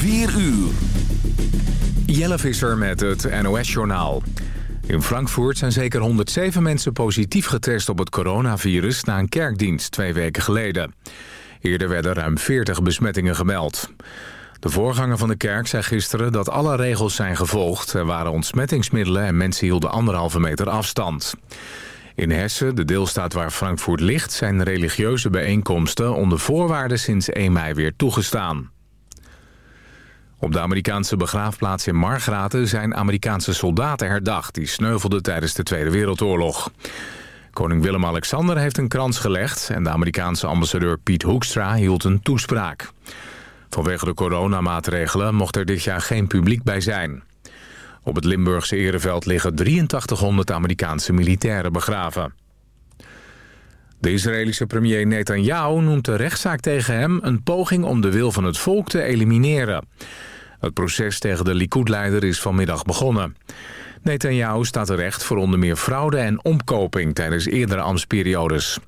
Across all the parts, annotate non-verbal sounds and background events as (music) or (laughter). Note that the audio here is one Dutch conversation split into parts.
4 uur. Jelle Visser met het NOS-journaal. In Frankfurt zijn zeker 107 mensen positief getest op het coronavirus... na een kerkdienst twee weken geleden. Eerder werden ruim 40 besmettingen gemeld. De voorganger van de kerk zei gisteren dat alle regels zijn gevolgd. Er waren ontsmettingsmiddelen en mensen hielden anderhalve meter afstand. In Hessen, de deelstaat waar Frankfurt ligt... zijn religieuze bijeenkomsten onder voorwaarden sinds 1 mei weer toegestaan. Op de Amerikaanse begraafplaats in Margraten zijn Amerikaanse soldaten herdacht... die sneuvelden tijdens de Tweede Wereldoorlog. Koning Willem-Alexander heeft een krans gelegd... en de Amerikaanse ambassadeur Piet Hoekstra hield een toespraak. Vanwege de coronamaatregelen mocht er dit jaar geen publiek bij zijn. Op het Limburgse Ereveld liggen 8300 Amerikaanse militairen begraven. De Israëlische premier Netanyahu noemt de rechtszaak tegen hem... een poging om de wil van het volk te elimineren. Het proces tegen de Likud-leider is vanmiddag begonnen. Netanyahu staat terecht voor onder meer fraude en omkoping... tijdens eerdere ambtsperiodes.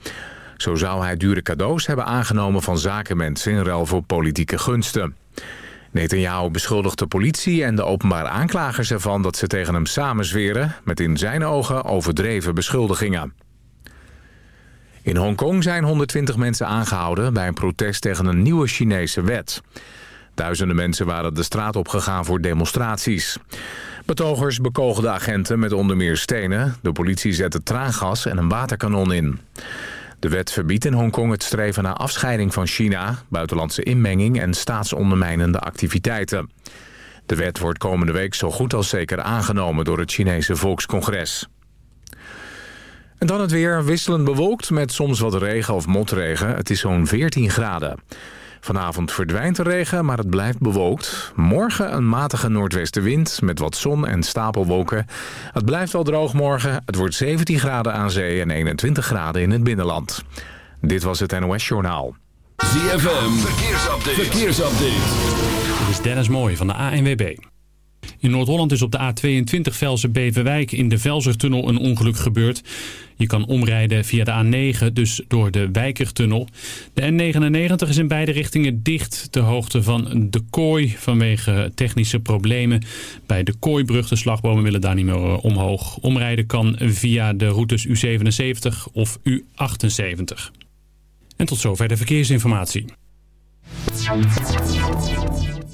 Zo zou hij dure cadeaus hebben aangenomen van zakenmensen... in ruil voor politieke gunsten. Netanyahu beschuldigt de politie en de openbare aanklagers ervan... dat ze tegen hem samenzweren... met in zijn ogen overdreven beschuldigingen. In Hongkong zijn 120 mensen aangehouden... bij een protest tegen een nieuwe Chinese wet. Duizenden mensen waren de straat opgegaan voor demonstraties. Betogers bekogelden agenten met onder meer stenen. De politie zette traangas en een waterkanon in. De wet verbiedt in Hongkong het streven naar afscheiding van China... buitenlandse inmenging en staatsondermijnende activiteiten. De wet wordt komende week zo goed als zeker aangenomen door het Chinese Volkscongres. En dan het weer wisselend bewolkt met soms wat regen of motregen. Het is zo'n 14 graden. Vanavond verdwijnt de regen, maar het blijft bewolkt. Morgen een matige noordwestenwind met wat zon en stapelwolken. Het blijft wel droog morgen. Het wordt 17 graden aan zee en 21 graden in het binnenland. Dit was het NOS Journaal. ZFM, verkeersupdate. verkeersupdate. Dit is Dennis Mooij van de ANWB. In Noord-Holland is op de A22 Velsen-Beverwijk in de Velsertunnel een ongeluk gebeurd. Je kan omrijden via de A9, dus door de Wijkertunnel. De N99 is in beide richtingen dicht ter hoogte van de Kooi vanwege technische problemen. Bij de Kooibrug, de slagbomen willen daar niet meer eh, omhoog. Omrijden kan via de routes U77 of U78. En tot zover de verkeersinformatie.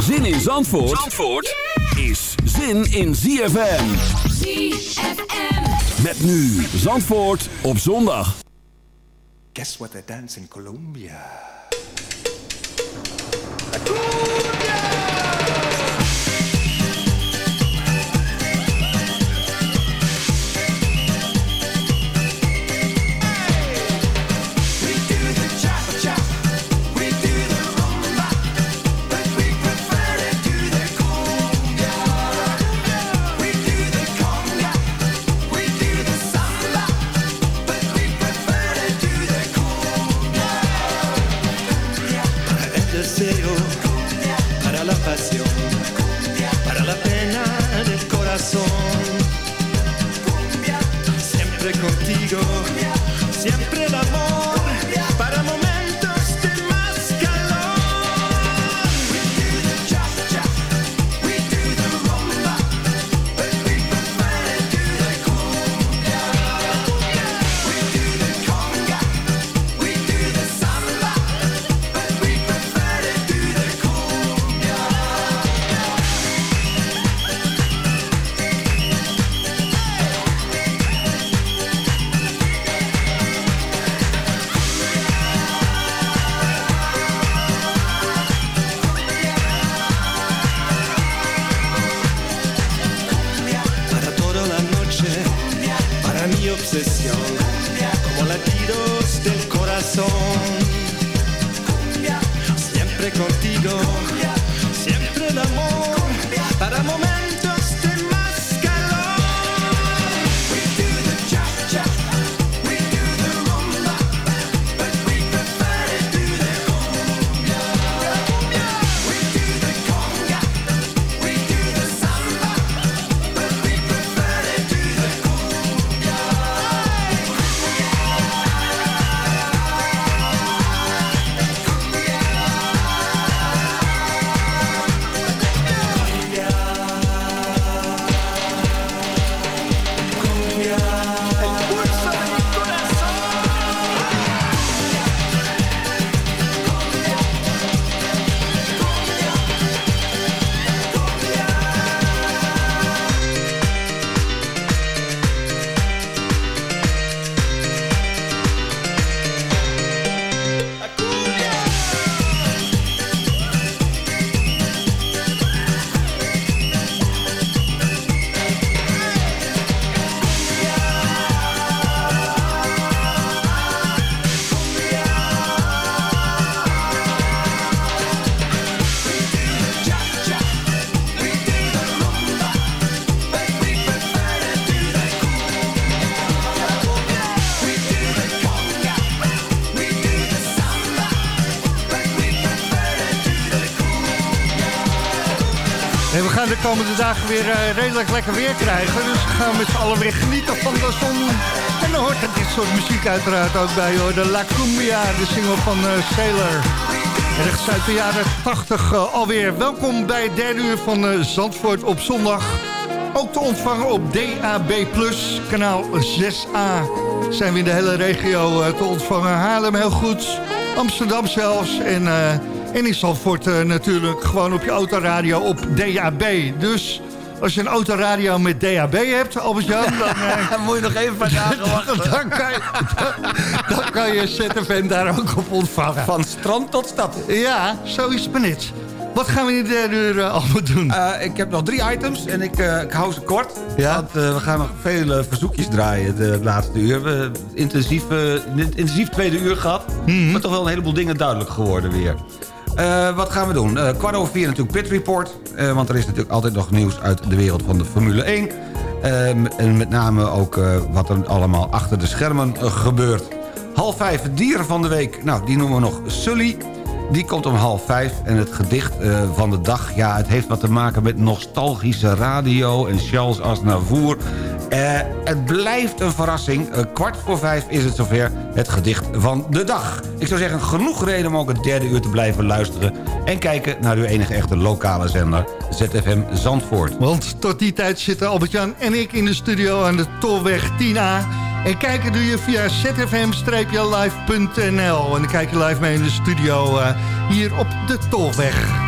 Zin in Zandvoort, Zandvoort is zin in ZFM. ZFM. Met nu Zandvoort op zondag. Guess what they dance in Colombia? siempre contigo, siempre la En we gaan de komende dagen weer eh, redelijk lekker weer krijgen. Dus we gaan met z'n allen weer genieten van de zon. En dan hoort er dit soort muziek uiteraard ook bij hoor. De La Cumbia, de single van eh, Sailor. Ergens uit de jaren 80 eh, alweer. Welkom bij derde uur van Zandvoort op zondag. Ook te ontvangen op DAB+, kanaal 6A. Zijn we in de hele regio te ontvangen. Haarlem heel goed, Amsterdam zelfs. En, en in Zandvoort eh, natuurlijk gewoon op je autoradio op DAB. Dus als je een autoradio met DAB hebt, Albert-Jan... dan, (laughs) eh, Moet je nog even dagen (laughs) wachten. dan, kan je, (laughs) dan kan je ZFM daar ook op ontvangen. Van strand tot stad. Ja, zo is het maar net. Wat gaan we in de derde uur eh, allemaal doen? Ik heb nog drie items en ik, ik hou ze kort. Ja? Want we gaan nog veel verzoekjes draaien de laatste uur. We hebben intensief, intensief tweede uur gehad. Mhm. Maar toch wel een heleboel dingen duidelijk geworden weer. Eh, wat gaan we doen? Eh kwart over vier natuurlijk Pit Report. eh, want er is natuurlijk altijd nog nieuws uit de wereld van de Formule 1. Eh, en met name ook wat er allemaal achter de schermen gebeurt. Half vijf, het dier van de week. Nou, die noemen we nog Sully. Die komt om half vijf. En het gedicht eh, van de dag, ja, het heeft wat te maken met nostalgische radio... en Charles Aznavour. Eh, het blijft een verrassing. Eh, kwart voor vijf is het zover het gedicht van de dag. Ik zou zeggen, genoeg reden om ook het derde uur te blijven luisteren... en kijken naar uw enige echte lokale zender, ZFM Zandvoort. Want tot die tijd zitten Albert-Jan en ik in de studio aan de Tolweg 10A. En kijken doe je via zfm-live.nl. En dan kijk je live mee in de studio eh, hier op de Tolweg.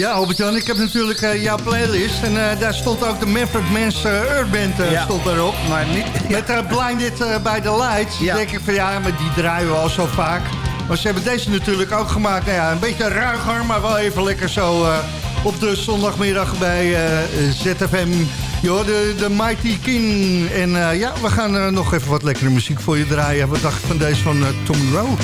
Ja, Albert-Jan, ik heb natuurlijk eh, jouw playlist. En eh, daar stond ook de Manfred Mans uh, eh, Ja. stond daarop. Maar niet... (laughs) Met eh, Blinded by the Lights. Ja. Denk ik van ja, maar die draaien we al zo vaak. Maar ze hebben deze natuurlijk ook gemaakt. Nou ja, een beetje ruiger, maar wel even lekker zo op de zondagmiddag bij ZFM. Joh, de, de Mighty King. En ja, we gaan nog even wat lekkere muziek voor je draaien. Wat dacht je van deze van Tommy Rowe?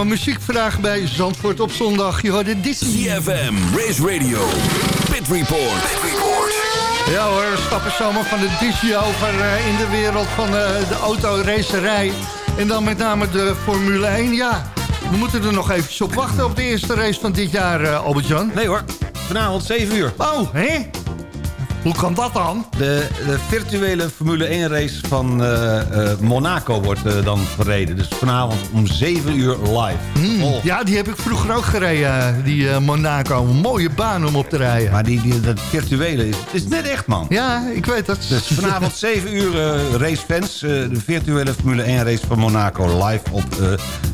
Oude muziek vandaag bij Zandvoort op zondag. Je hoorde Disney. CFM, Race Radio, Pit Report. Ja hoor, we stappen zomaar van de Disney over eh, in de wereld van eh, de autoracerij. En dan met name de Formule 1. Ja, we moeten er nog eventjes op wachten op de eerste race van dit jaar, eh, Albert-Jan. Nee hoor, vanavond 7 uur. Oh, hè? Hoe kan dat dan? De, de virtuele Formule 1 race van eh, eh, Monaco wordt eh, dan verreden. Dus vanavond om 7 uur live. Oh. Ja, die heb ik vroeger ook gereden, die Monaco. Een mooie baan om op te rijden. Maar die, die, dat virtuele is, is net echt man. Ja, ik weet dat. Dus vanavond (laughs) 7 uur racefans. de virtuele Formule 1 race van Monaco live op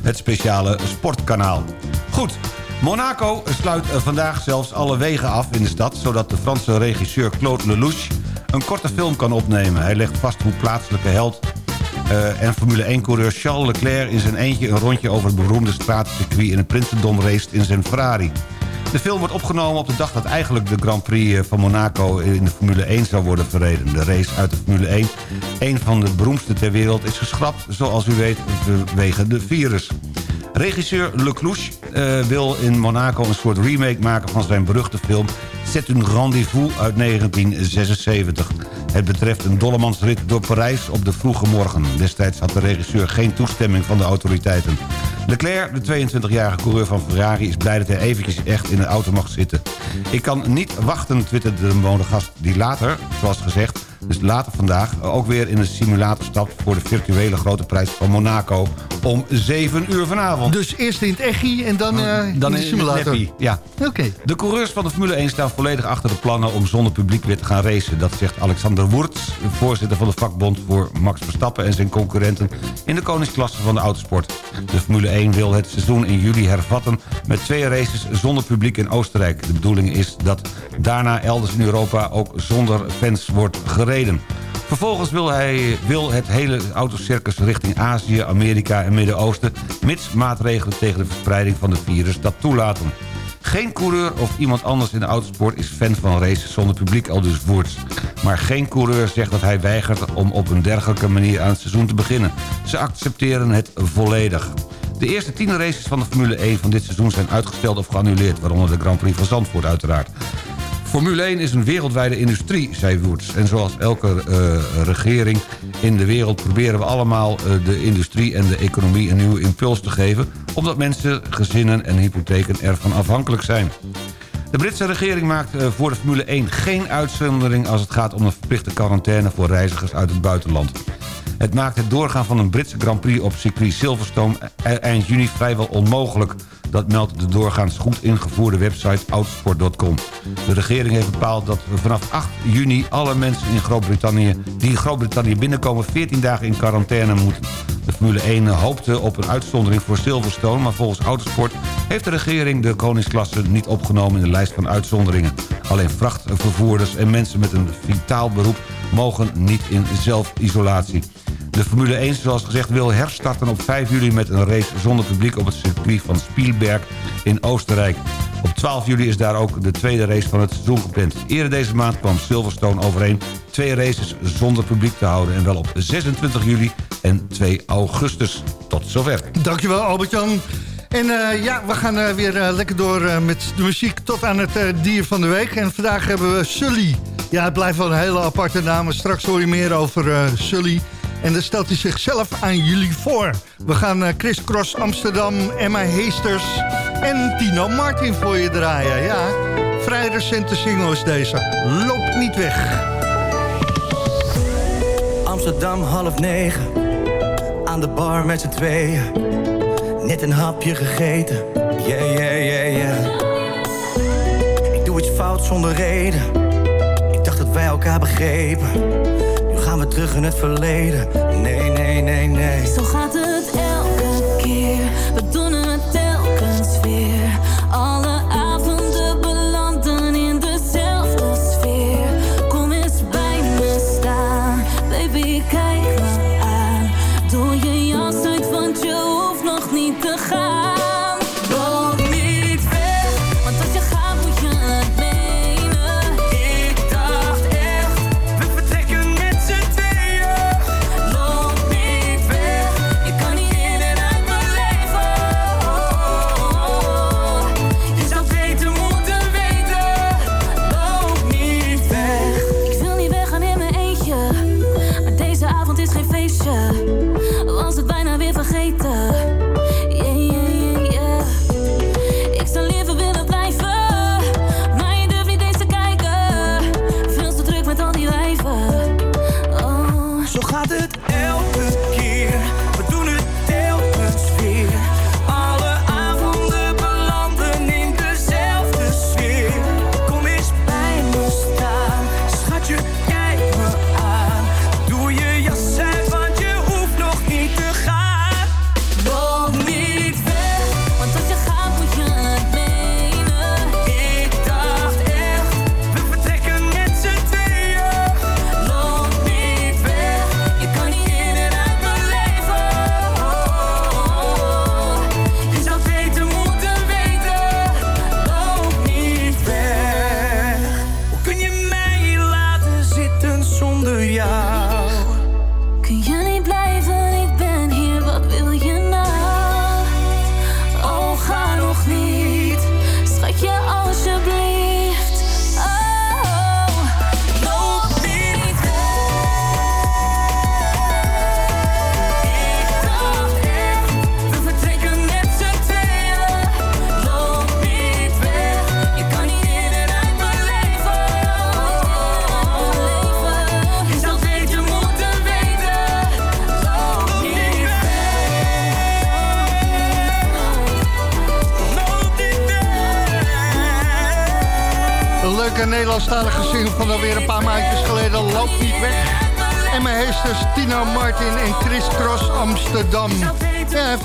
het speciale sportkanaal. Goed, Monaco sluit vandaag zelfs alle wegen af in de stad... zodat de Franse regisseur Claude Lelouch een korte film kan opnemen. Hij legt vast hoe plaatselijke held eh, en Formule 1-coureur Charles Leclerc... in zijn eentje een rondje over het beroemde straatcircuit... in het Prinsendom race in zijn Ferrari. De film wordt opgenomen op de dag dat eigenlijk de Grand Prix eh, van Monaco in de Formule 1 zou worden verreden. De race uit de Formule 1, een van de beroemdste ter wereld, is geschrapt, zoals u weet, vanwege de virus. Regisseur Leclouche uh, wil in Monaco een soort remake maken van zijn beruchte film... C'est un rendez-vous uit 1976. Het betreft een dollemansrit door Parijs op de vroege morgen. Destijds had de regisseur geen toestemming van de autoriteiten. Leclerc, de 22-jarige coureur van Ferrari... is blij dat hij eventjes echt in de auto mag zitten. Ik kan niet wachten, twitterde de monogast die later, zoals gezegd... dus later vandaag ook weer in een simulator stapt... voor de virtuele grote prijs van Monaco om 7 uur vanavond. Dus eerst in het echi en dan, eh Dan in de simulator. Ja. Oké. De coureurs van de Formule 1 staan volledig achter de plannen om zonder publiek weer te gaan racen. Dat zegt Alexander Wurts, voorzitter van de vakbond voor Max Verstappen en zijn concurrenten in de koningsklasse van de autosport. De Formule 1 wil het seizoen in juli hervatten met twee races zonder publiek in Oostenrijk. De bedoeling is dat daarna elders in Europa ook zonder fans wordt gereden. Vervolgens wil, hij, wil het hele autocircus richting Azië, Amerika en Midden-Oosten... mits maatregelen tegen de verspreiding van de virus dat toelaten. Geen coureur of iemand anders in de autosport is fan van races zonder publiek, al dus Woerts. Maar geen coureur zegt dat hij weigert om op een dergelijke manier aan het seizoen te beginnen. Ze accepteren het volledig. De eerste tien races van de Formule 1 van dit seizoen zijn uitgesteld of geannuleerd... waaronder de Grand Prix van Zandvoort uiteraard. Formule 1 is een wereldwijde industrie, zei Woerts. En zoals elke eh, regering in de wereld proberen we allemaal eh, de industrie en de economie een nieuwe impuls te geven... omdat mensen, gezinnen en hypotheken ervan afhankelijk zijn. De Britse regering maakt eh, voor de Formule 1 geen uitzondering... als het gaat om een verplichte quarantaine voor reizigers uit het buitenland. Het maakt het doorgaan van een Britse Grand Prix op circuit Silverstone eind juni vrijwel onmogelijk. Dat meldt de doorgaans goed ingevoerde website autosport.com. De regering heeft bepaald dat vanaf 8 juni alle mensen in Groot-Brittannië... die in Groot-Brittannië binnenkomen 14 dagen in quarantaine moeten. De Formule 1 hoopte op een uitzondering voor Silverstone... maar volgens Autosport heeft de regering de koningsklasse niet opgenomen... in de lijst van uitzonderingen. Alleen vrachtvervoerders en mensen met een vitaal beroep... mogen niet in zelfisolatie. De Formule 1, zoals gezegd, wil herstarten op 5 juli... met een race zonder publiek op het circuit van Spielberg in Oostenrijk. Op 12 juli is daar ook de tweede race van het seizoen gepland. Eerder deze maand kwam Silverstone overeen twee races zonder publiek te houden... en wel op 26 juli en 2 augustus. Tot zover. Dankjewel Albert-Jan. En eh, ja, we gaan eh, weer eh, lekker door met de muziek tot aan het dier van de week. En vandaag hebben we Sully. Ja, het blijft wel een hele aparte naam. Straks hoor je meer over Sully. En dan stelt hij zichzelf aan jullie voor. We gaan eh, Chris Cross Amsterdam, Emma Heesters en Tino Martin voor je draaien. Ja, vrij recente single is deze. Loop niet weg. Amsterdam half negen, aan de bar met z'n tweeën. Net een hapje gegeten, yeah, yeah, yeah, yeah. Ik doe iets fout zonder reden, ik dacht dat wij elkaar begrepen. Gaan we terug in het verleden, nee, nee, nee, nee. Zo gaat het elke keer. We doen het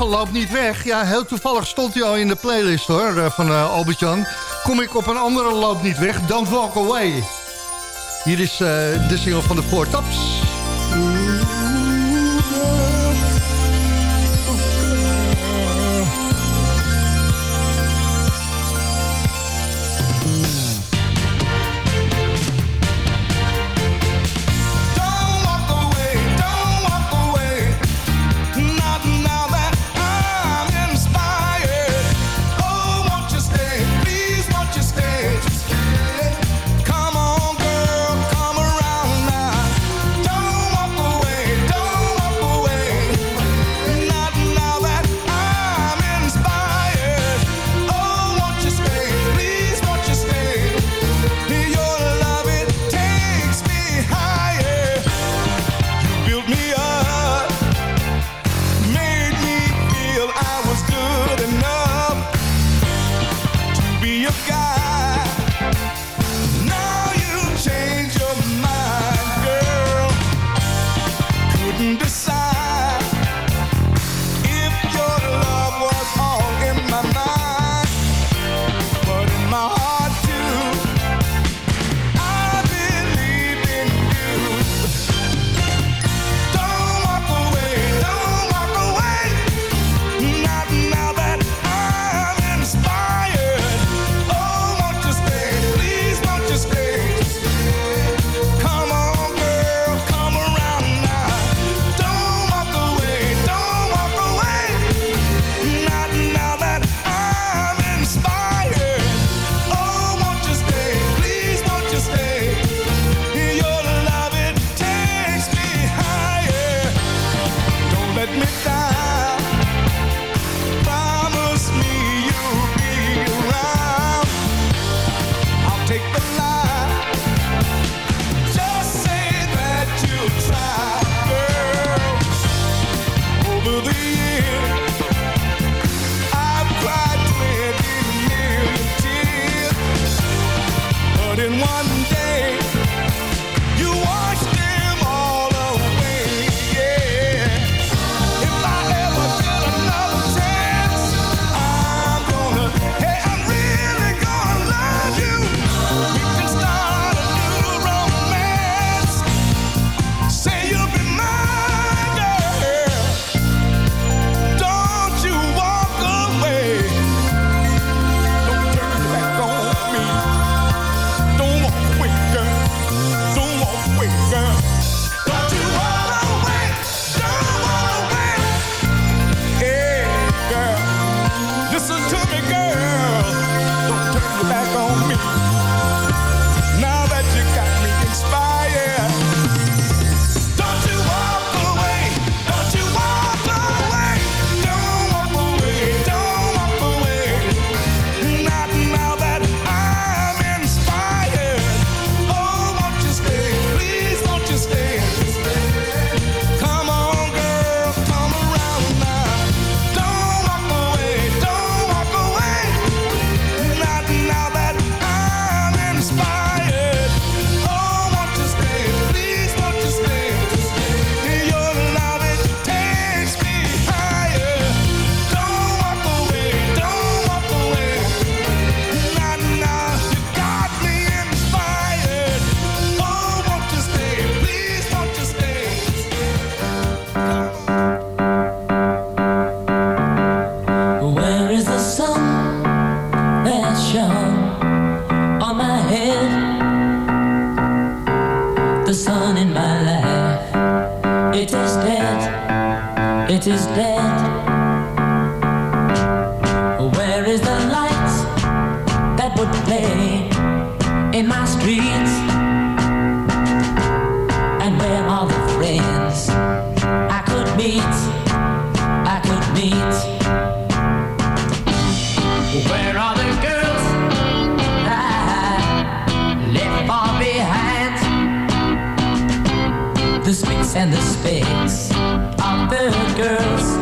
Loop loopt niet weg. Ja, heel toevallig stond hij al in de playlist hoor, eh, van eh, Albert-Jan. Kom ik op een andere loop niet weg, Don't Walk Away. Hier is eh, de single van de Four Tops. girls.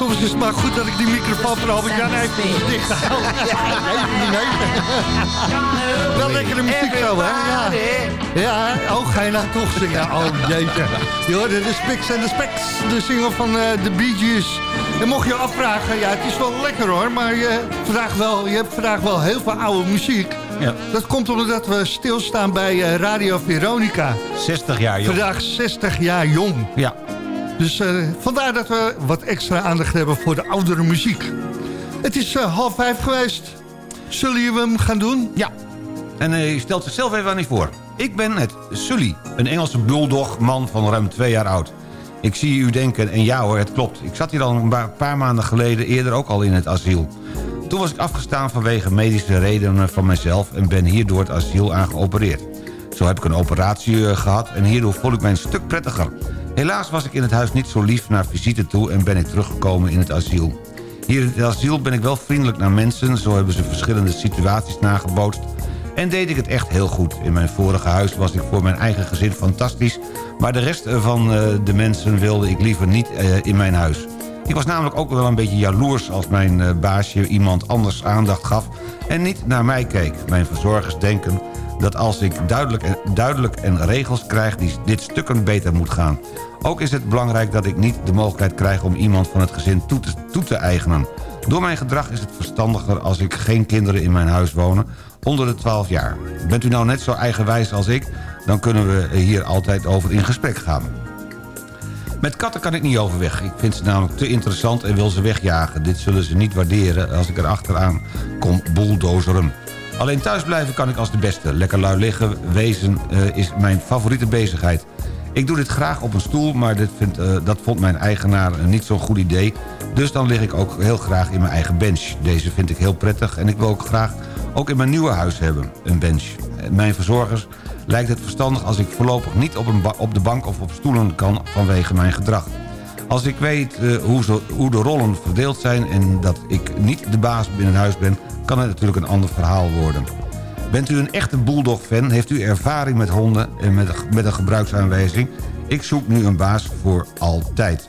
Soms is het maar goed dat ik die microfoon van Albert-Jan even dicht hou. (laughs) Nee, nee. (laughs) Wel lekkere muziek zo, hè? Ja. ja, oh, ga je nou toch zingen? Oh, jeetje. Je hoorde de Spiks en de Specks, de single van eh, de Bee Gees. En mocht je afvragen, ja, het is wel lekker hoor, maar je, vandaag wel, je hebt vandaag wel heel veel oude muziek. Ja. Dat komt omdat we stilstaan bij eh, Radio Veronica. 60 jaar, joh. Vandaag 60 jaar jong. Ja. Dus eh, vandaar dat we wat extra aandacht hebben voor de oudere muziek. Het is eh, half vijf geweest. Zullen we hem gaan doen? Ja. En eh, je stelt zichzelf even aan niet voor. Ik ben het Sully, een Engelse bulldog man van ruim twee jaar oud. Ik zie u denken, en ja hoor, het klopt. Ik zat hier al een paar maanden geleden eerder ook al in het asiel. Toen was ik afgestaan vanwege medische redenen van mezelf... en ben hier door het asiel aan geopereerd. Zo heb ik een operatie eh, gehad en hierdoor voel ik mij een stuk prettiger. Helaas was ik in het huis niet zo lief naar visite toe... en ben ik teruggekomen in het asiel. Hier in het asiel ben ik wel vriendelijk naar mensen... zo hebben ze verschillende situaties nagebootst... En deed ik het echt heel goed. In mijn vorige huis was ik voor mijn eigen gezin fantastisch... maar de rest van eh, de mensen wilde ik liever niet eh, in mijn huis. Ik was namelijk ook wel een beetje jaloers als mijn eh, baasje iemand anders aandacht gaf... en niet naar mij keek. Mijn verzorgers denken dat als ik duidelijk en, duidelijk en regels krijg... die dit stukken beter moet gaan. Ook is het belangrijk dat ik niet de mogelijkheid krijg... om iemand van het gezin toe te, toe te eigenen. Door mijn gedrag is het verstandiger als ik geen kinderen in mijn huis wonen... onder de 12 jaar. Bent u nou net zo eigenwijs als ik... dan kunnen we hier altijd over in gesprek gaan. Met katten kan ik niet overweg. Ik vind ze namelijk te interessant en wil ze wegjagen. Dit zullen ze niet waarderen als ik er achteraan kom bulldozeren. Alleen thuisblijven kan ik als de beste. Lekker lui liggen, wezen eh, is mijn favoriete bezigheid. Ik doe dit graag op een stoel, maar dit eh, dat vond mijn eigenaar een niet zo'n goed idee. Dus dan lig ik ook heel graag in mijn eigen bench. Deze vind ik heel prettig en ik wil ook graag ook in mijn nieuwe huis hebben, een bench. Eh, Mijn verzorgers lijkt het verstandig als ik voorlopig niet op, een op de bank of op stoelen kan vanwege mijn gedrag. Als ik weet eh, hoe, hoe de rollen verdeeld zijn en dat ik niet de baas binnen huis ben... kan het natuurlijk een ander verhaal worden. Bent u een echte Bulldog-fan? Heeft u ervaring met honden en met, met een gebruiksaanwijzing? Ik zoek nu een baas voor altijd.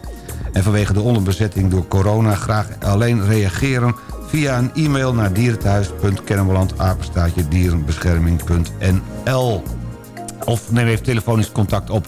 En vanwege de onderbezetting door corona graag alleen reageren... via een e-mail naar dierenthuis.kennemerland-apenstaatje dierenbescherming.nl of neem even telefonisch contact op.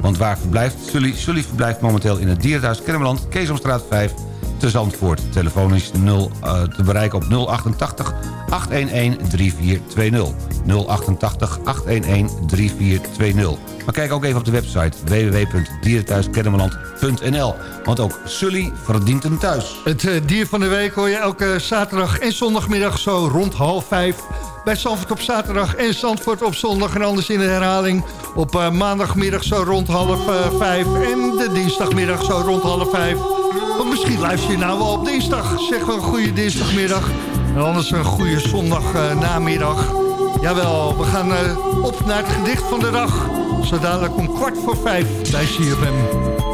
Want waar verblijft Sully? Sully verblijft momenteel in het Dierenthuis Kennemerland... Keesomstraat 5 te Zandvoort. Telefonisch 0, eh, te bereiken op 088 811 3420. 088 811 3420. Maar kijk ook even op de website www.dierenthuiskennemerland.nl. Want ook Sully verdient een thuis. Het eh, dier van de week hoor je elke zaterdag en zondagmiddag zo rond half vijf. Bij Zandvoort op zaterdag en Zandvoort op zondag. En anders in de herhaling op eh, maandagmiddag zo rond half eh, vijf. En de dinsdagmiddag zo rond half vijf. Want misschien luister je nou wel op dinsdag. Zeg wel een goede dinsdagmiddag. En anders een goede zondag eh, namiddag. Jawel, we gaan eh, op naar het gedicht van de dag. Zo dadelijk om kwart voor vijf bij CFM.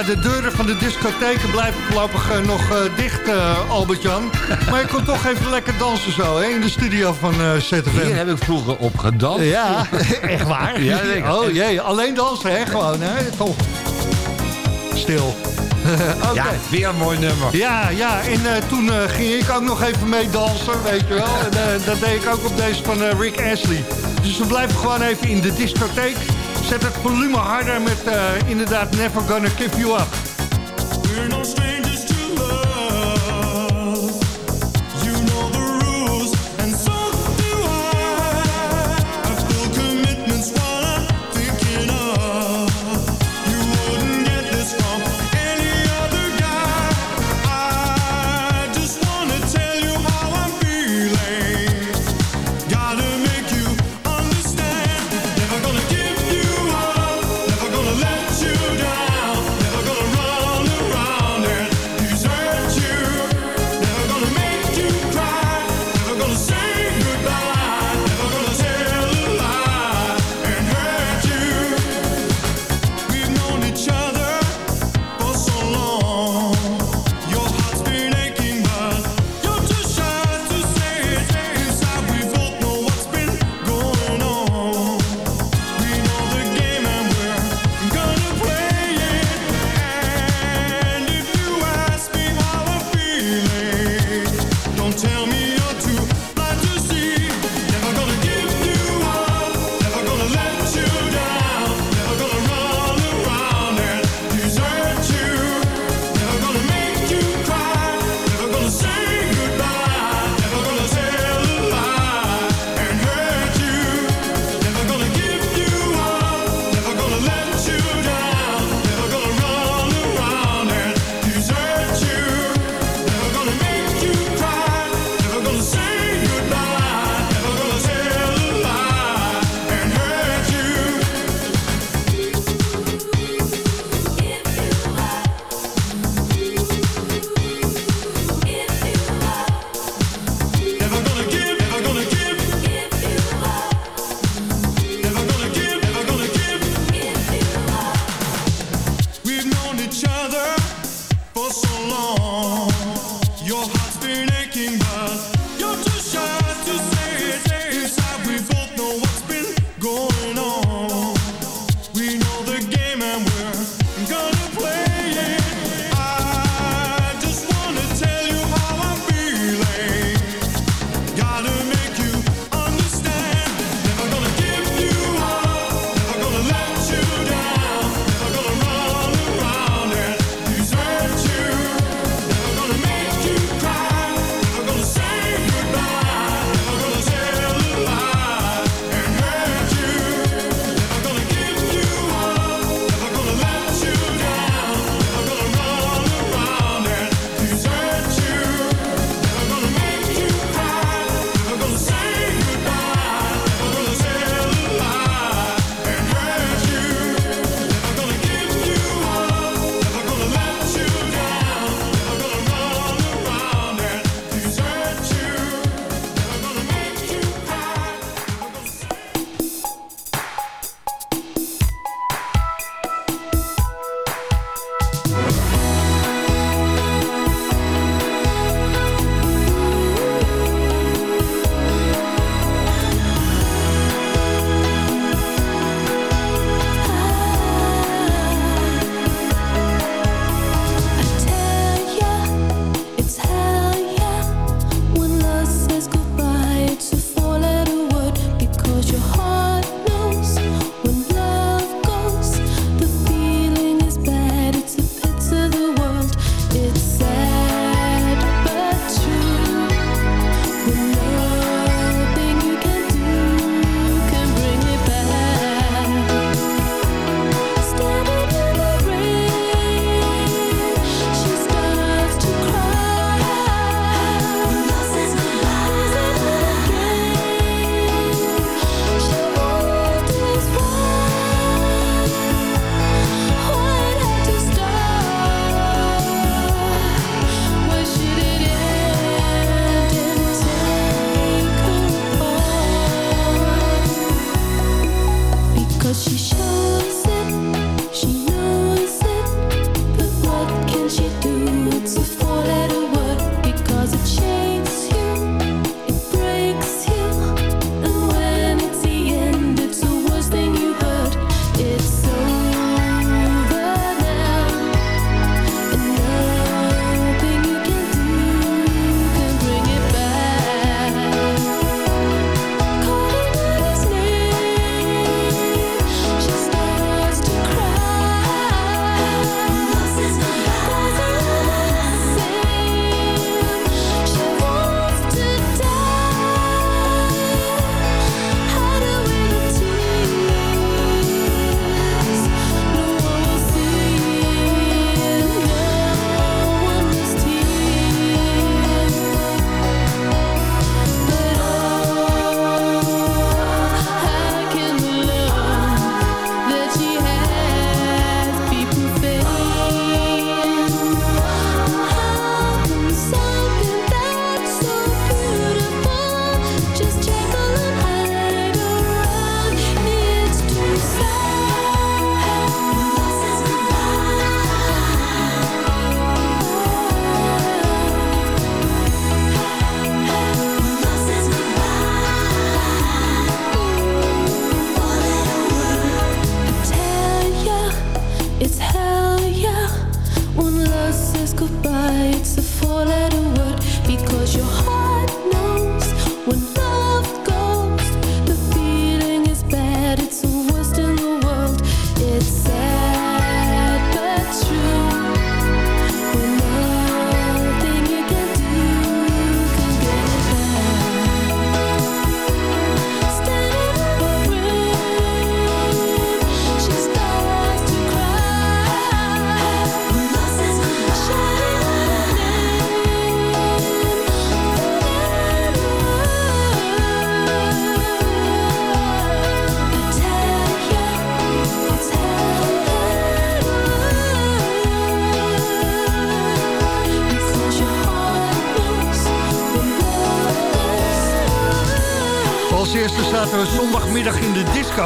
Ja, de deuren van de discotheken blijven voorlopig eh, nog eh, dicht, eh, Albert-Jan. (laughs) Maar je kon toch even lekker dansen zo, hè, in de studio van eh ZFM. Hier heb ik vroeger op gedanst. Ja, (laughs) echt waar? Ja. (laughs) Oh jee, alleen dansen, hè, gewoon, hè? Toch. Stil. Oké. Ja, weer een mooi nummer. Ja, ja, en eh, toen eh, ging ik ook nog even mee dansen, weet je wel. En, eh, dat deed ik ook op deze van eh, Rick Ashley. Dus we blijven gewoon even in de discotheek. Zet het volume harder met eh, inderdaad Never Gonna Give You Up.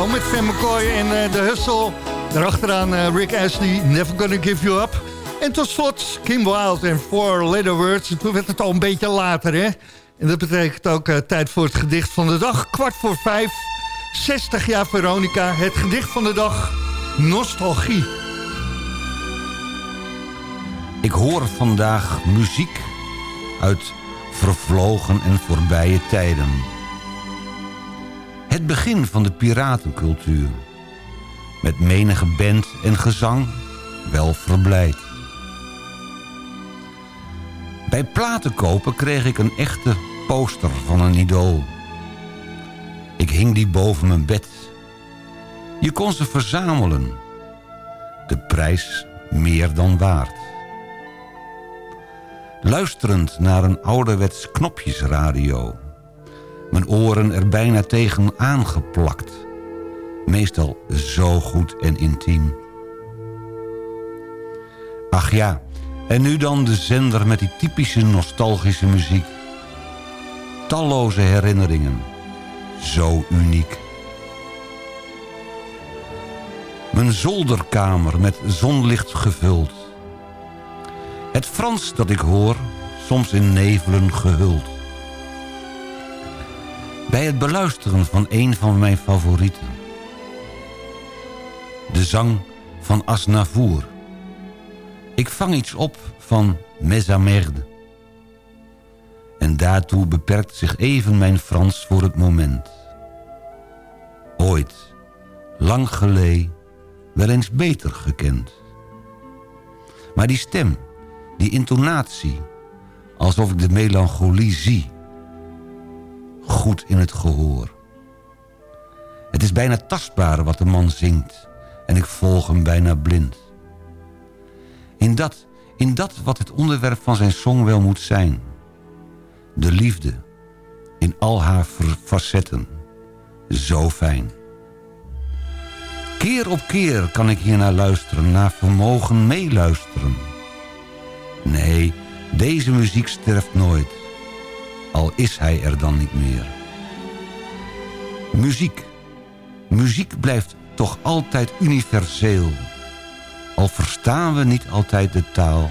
Disco met Van McCoy en eh, de Hustle. Daarachteraan eh, Rick Astley, Never Gonna Give You Up. En tot slot Kim Wilde en Four Letter Words. En Toen werd het al een beetje later, hè? En dat betekent ook eh, tijd voor het gedicht van de dag. Kwart voor vijf, 60 jaar Veronica. Het gedicht van de dag, Nostalgie. Ik hoor vandaag muziek uit vervlogen en voorbije tijden. Het begin van de piratencultuur. Met menige band en gezang wel verblijd. Bij platen kopen kreeg ik een echte poster van een idool. Ik hing die boven mijn bed. Je kon ze verzamelen. De prijs meer dan waard. Luisterend naar een ouderwets knopjesradio. Mijn oren er bijna tegen aangeplakt. Meestal zo goed en intiem. Ach ja, en nu dan de zender met die typische nostalgische muziek. Talloze herinneringen. Zo uniek. Mijn zolderkamer met zonlicht gevuld. Het Frans dat ik hoor, soms in nevelen gehuld. Bij het beluisteren van een van mijn favorieten. De zang van Asnavour. Ik vang iets op van Mesamerde. En daartoe beperkt zich even mijn Frans voor het moment. Ooit, lang geleden, wel eens beter gekend. Maar die stem, die intonatie, alsof ik de melancholie zie. Goed in het gehoor. Het is bijna tastbaar wat de man zingt en ik volg hem bijna blind. In dat, in dat wat het onderwerp van zijn song wel moet zijn. De liefde, in al haar facetten. Zo fijn. Keer op keer kan ik hier naar luisteren, naar vermogen meeluisteren. Nee, deze muziek sterft nooit. Al is hij er dan niet meer. Muziek. Muziek blijft toch altijd universeel. Al verstaan we niet altijd de taal.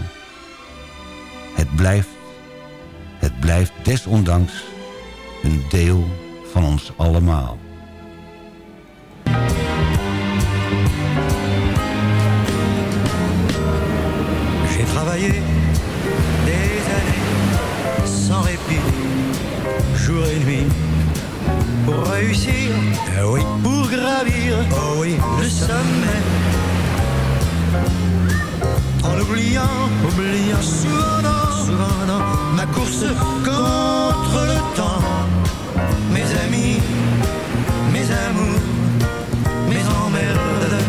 Het blijft, het blijft desondanks een deel van ons allemaal. J'ai travaillé des années sans répit, jour et nuit, pour réussir, eh oui, pour gravir, oh oui, le sommet. En oubliant, oubliant. Souvent, non, souvent non, ma course contre le temps, mes amis, mes amours, mes emmerdes.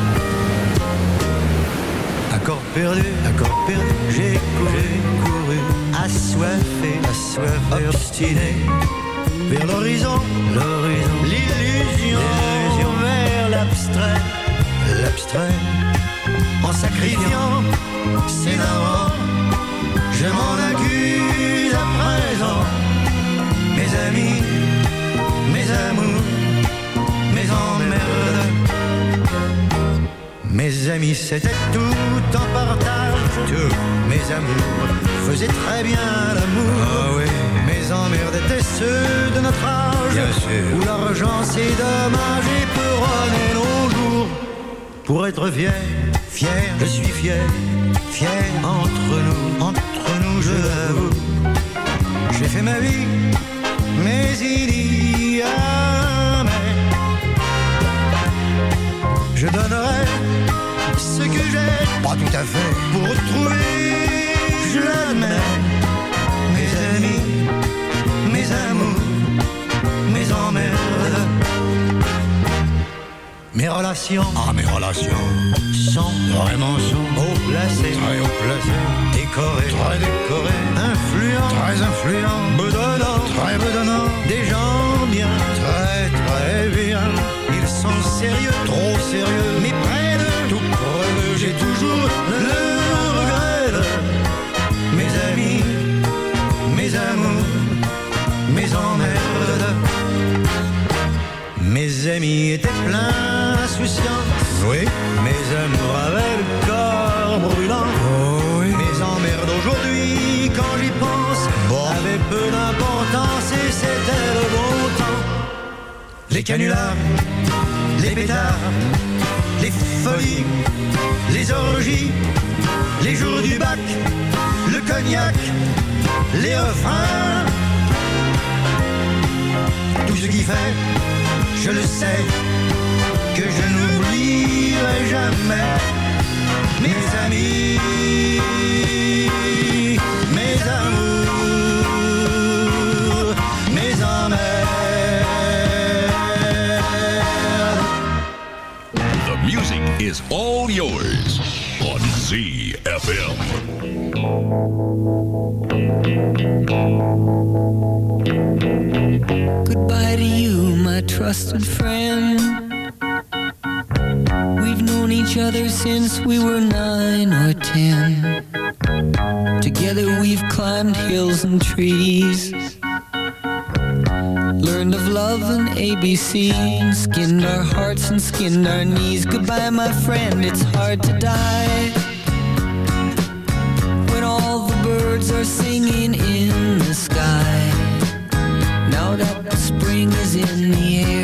Accord perdu, accord perdu, j'ai couru, couru, assoiffé, assoiffé, obstiné, vers l'horizon, l'illusion, vers l'abstrait, l'abstrait, en sacrifiant ses narrants, je m'en accuse à présent, mes amis, mes amours, mes emmerdes. Mes amis, c'était tout en partage. Mes amours faisaient très bien l'amour. Mes emmerdes étaient ceux de notre âge. Où l'argent, c'est dommage et peut nos jours. Pour être fier, fier, je suis fier, fier entre nous, entre nous, je l'avoue. J'ai fait ma vie, mais il y a mais. Je donnerai ce que j'ai, pas tout à fait, pour retrouver, je l'admets, mes amours, mes emmerdes. Mes relations, ah mes relations, sont vraiment sont Les canulars, les pétards, les folies, les orgies, les jours du bac, le cognac, les refrains. Tout ce qui fait, je le sais, que je n'oublierai jamais mes amis, mes amours, is all yours on ZFM. Goodbye to you, my trusted friend. We've known each other since we were nine or ten. Together we've climbed hills and trees. ABC. Skinned our hearts and skinned our knees. Goodbye, my friend, it's hard to die. When all the birds are singing in the sky. Now that the spring is in the air,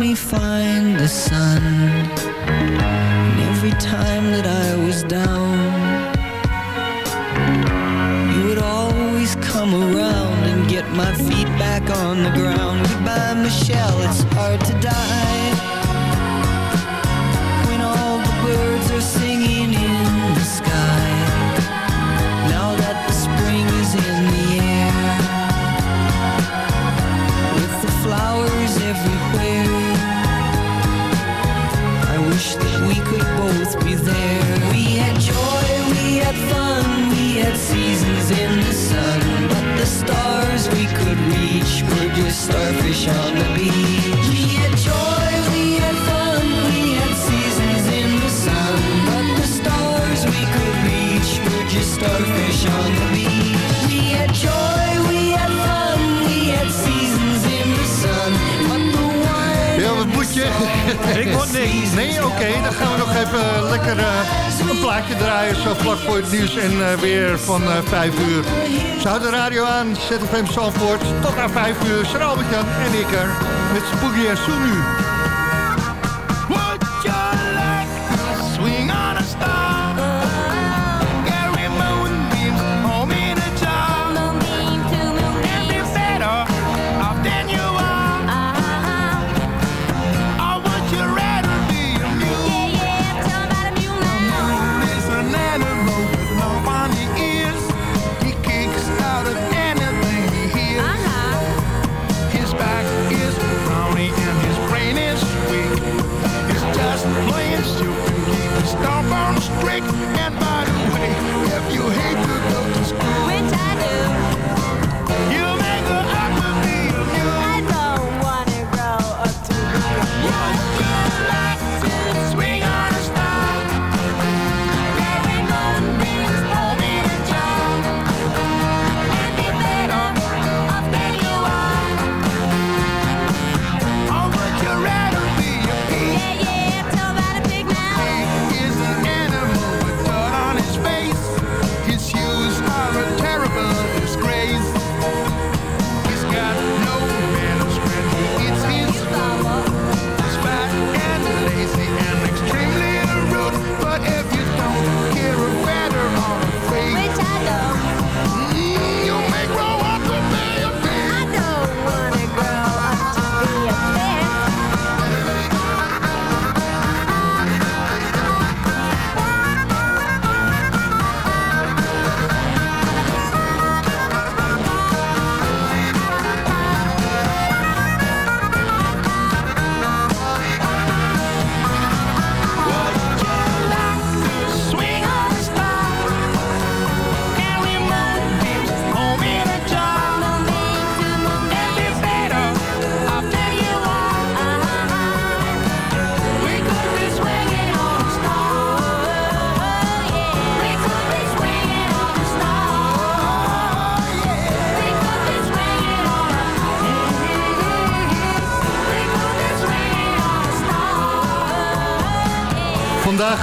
me find the sun. And every time that I was down, you would always come around and get my feet back on the ground. Goodbye, Michelle, ZFM Zandvoort. Tot aan 5 uur. Albert-Jan en ik er. Met Spooky en Sunu.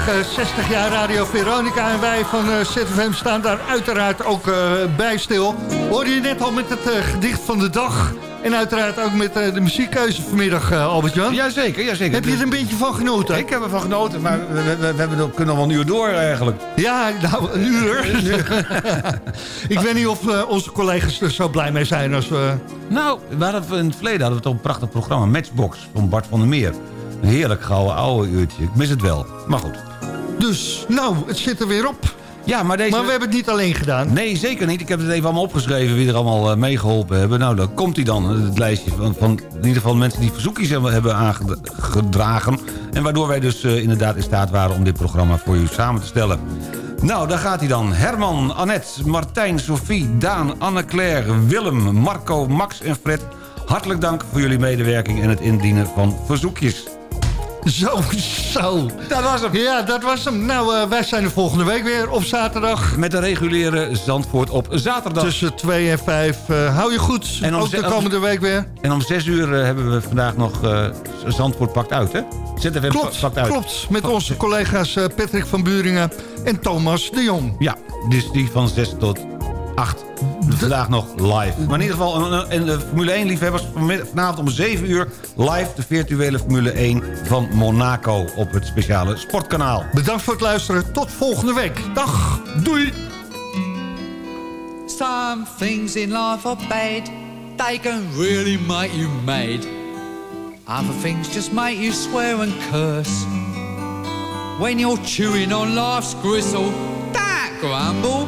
60 jaar Radio Veronica en wij van eh, ZFM staan daar uiteraard ook eh, bij stil. Hoorde je net al met het eh, gedicht van de dag... en uiteraard ook met eh, de muziekkeuze vanmiddag, eh, Albert-Jan. Jazeker, jazeker. Heb je er een beetje van genoten? Ik heb ervan genoten, maar we, we, we hebben kunnen nog wel een uur door eigenlijk. Ja, nou, een uur. (laughs) (laughs) ik weet niet of eh, onze collega's er zo blij mee zijn als we... Nou, we hadden, in het verleden hadden we toch een prachtig programma. Matchbox van Bart van der Meer. Een heerlijk gouden oude uurtje. Ik mis het wel. Maar goed. Dus, nou, het zit er weer op. Ja, maar deze... Maar we hebben het niet alleen gedaan. Nee, zeker niet. Ik heb het even allemaal opgeschreven wie er allemaal eh, meegeholpen hebben. Nou, dan komt hij dan. Het lijstje van, van in ieder geval mensen die verzoekjes hebben, hebben aangedragen. En waardoor wij dus eh, inderdaad in staat waren om dit programma voor u samen te stellen. Nou, daar gaat hij dan. Herman, Annette, Martijn, Sophie, Daan, Anne-Claire, Willem, Marco, Max en Fred. Hartelijk dank voor jullie medewerking en het indienen van verzoekjes. (laughs) Zo, zo. Dat was hem. Ja, dat was hem. Nou, eh, wij zijn er volgende week weer op zaterdag. Met de reguliere Zandvoort op zaterdag. Tussen 2 en 5. hou je goed. En om ook de komende week weer. En om 6 uur eh, hebben we vandaag nog eh, Zandvoort pakt uit, hè? ZFM Klopt, pakt uit. klopt. Met onze collega's eh, Patrick van Buringen en Thomas de Jong. Ja, dus die van 6 tot 8. Vandaag nog live. Maar in ieder geval, en, de Formule 1 liefhebbers vanavond om 7 uur... live de virtuele Formule 1 van Monaco op het speciale sportkanaal. Bedankt voor het luisteren. Tot volgende week. Dag. Doei. Some things in life are bad, they can really make you mad. Other things just make you swear and curse. When you're chewing on life's gristle, don't grumble,